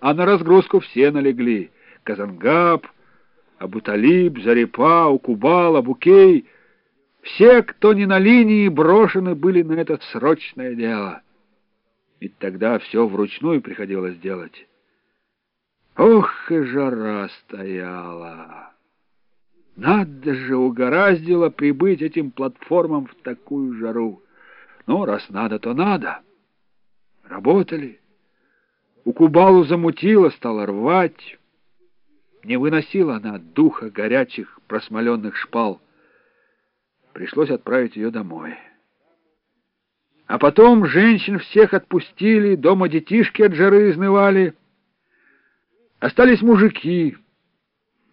а на разгрузку все налегли. Казангаб, Абуталиб, Зарипа, Укубал, Абукей — все, кто не на линии, брошены были на это срочное дело. Ведь тогда все вручную приходилось делать. Ох, и жара стояла! Надо же, угораздило прибыть этим платформам в такую жару. Ну, раз надо, то надо. Работали. У Кубалу замутило, стало рвать. Не выносила она духа горячих просмоленных шпал. Пришлось отправить ее домой. А потом женщин всех отпустили, дома детишки от жары изнывали. Остались мужики,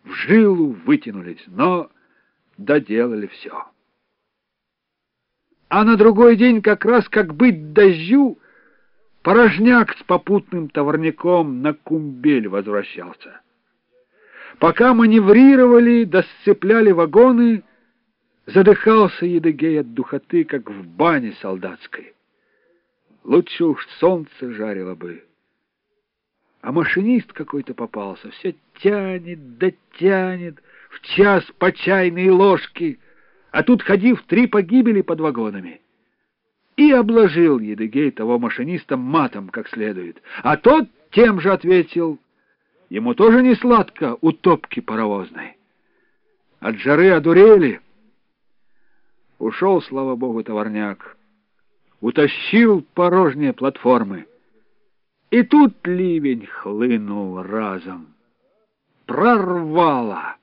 в жилу вытянулись, но доделали все. А на другой день, как раз как быть дождю, порожняк с попутным товарняком на кумбель возвращался. Пока маневрировали, досцепляли вагоны, задыхался Едыгей от духоты, как в бане солдатской. Лучше уж солнце жарило бы. А машинист какой-то попался, все тянет да тянет, в час по чайной ложке, а тут ходи в три погибели под вагонами. И обложил Едыгей того машиниста матом как следует, а тот тем же ответил, ему тоже не сладко у топки паровозной. От жары одурели. Ушел, слава богу, товарняк, утащил порожние платформы. И тут ливень хлынул разом. Прорвало.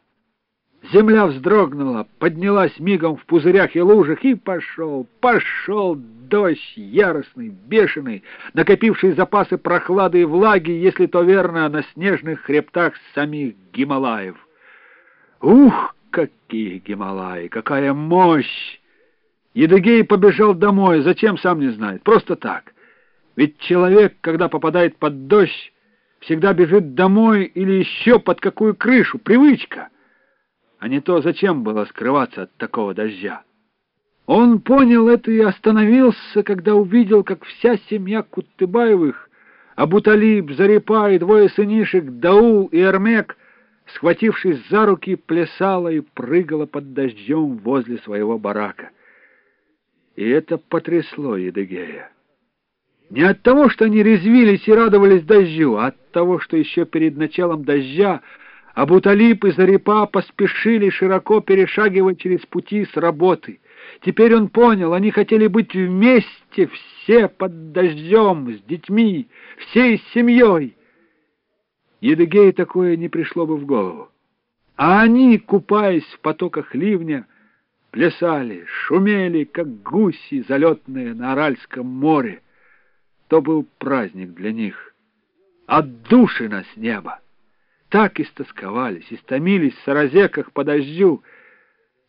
Земля вздрогнула, поднялась мигом в пузырях и лужах, и пошел, пошел дождь яростный, бешеный, накопивший запасы прохлады и влаги, если то верно, на снежных хребтах самих Гималаев. Ух, какие Гималаи, какая мощь! Едыгей побежал домой, зачем, сам не знает, просто так. Ведь человек, когда попадает под дождь, всегда бежит домой или еще под какую крышу, привычка. А не то, зачем было скрываться от такого дождя. Он понял это и остановился, когда увидел, как вся семья Куттыбаевых, Абуталиб, Зарипа и двое сынишек, Даул и Эрмек, схватившись за руки, плясала и прыгала под дождем возле своего барака. И это потрясло Едыгея. Не от того, что они резвились и радовались дождю, а от того, что еще перед началом дождя Абуталип и Зарипа поспешили широко перешагивать через пути с работы. Теперь он понял, они хотели быть вместе, все под дождем, с детьми, всей семьей. Едыгею такое не пришло бы в голову. А они, купаясь в потоках ливня, плясали, шумели, как гуси залетные на Аральском море то был праздник для них. Отдушина с неба. Так истосковались, истомились в саразеках по дождю,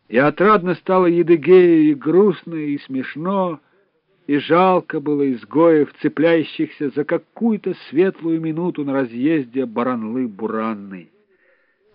и отрадно стало Едыгею и грустно, и смешно, и жалко было изгоев, цепляющихся за какую-то светлую минуту на разъезде баранлы буранной.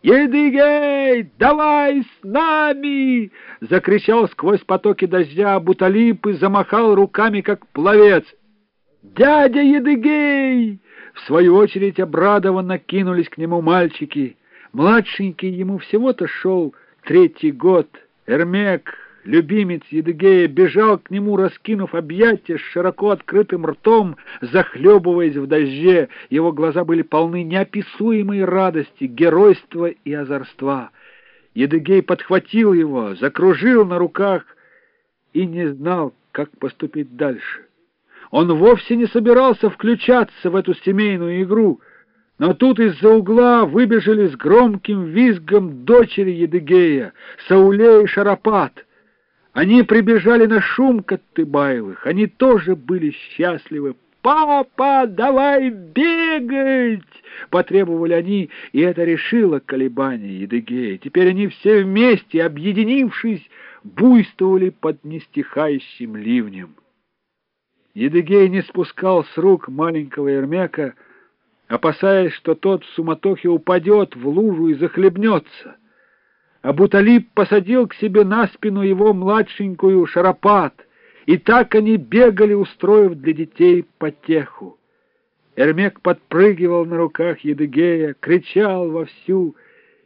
«Едыгей, давай с нами!» — закричал сквозь потоки дождя Буталип и замахал руками, как пловец — «Дядя Едыгей!» В свою очередь обрадованно кинулись к нему мальчики. Младшенький ему всего-то шел третий год. Эрмек, любимец Едыгея, бежал к нему, раскинув объятия с широко открытым ртом, захлебываясь в дожде. Его глаза были полны неописуемой радости, геройства и озорства. Едыгей подхватил его, закружил на руках и не знал, как поступить дальше. Он вовсе не собирался включаться в эту семейную игру, но тут из-за угла выбежали с громким визгом дочери Едыгея, Сауле и Шарапат. Они прибежали на шум Коттыбаевых, они тоже были счастливы. «Папа, давай бегать!» — потребовали они, и это решило колебания Едыгея. Теперь они все вместе, объединившись, буйствовали под нестихающим ливнем. Едыгей не спускал с рук маленького Ермяка, опасаясь, что тот в суматохе упадет в лужу и захлебнется. Абуталиб посадил к себе на спину его младшенькую шарапат, и так они бегали, устроив для детей потеху. Эрмек подпрыгивал на руках Едыгея, кричал вовсю —